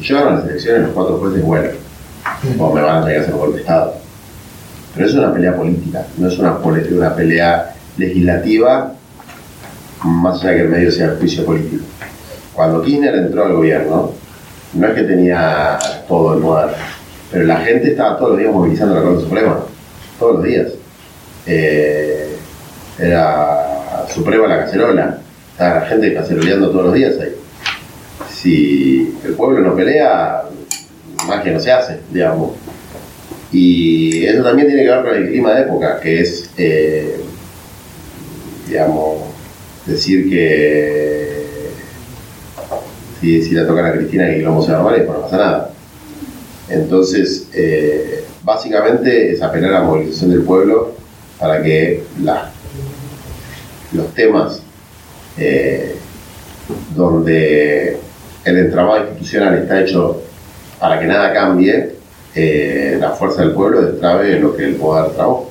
Si yo gano las elecciones, los cuatro jueces, bueno, o me van a tener que hacer un golpe de Estado. Pero es una pelea política, no es una, una pelea legislativa, más allá que el medio sea el juicio político. Cuando Kirchner entró al gobierno, no es que tenía todo el poder, pero la gente estaba todos los días movilizando la Corte Suprema, todos los días. Eh, era Suprema la cacerola, estaba la gente caceroleando todos los días ahí. Si el pueblo no pelea, que no se hace, digamos. Y eso también tiene que ver con el clima de época, que es, eh, digamos, decir que si, si la tocan a Cristina y lo se va a pues no pasa nada. Entonces, eh, básicamente es apelar a la movilización del pueblo para que los temas eh, donde el entramado institucional está hecho para que nada cambie, eh, la fuerza del pueblo destrabe lo que el poder trabó.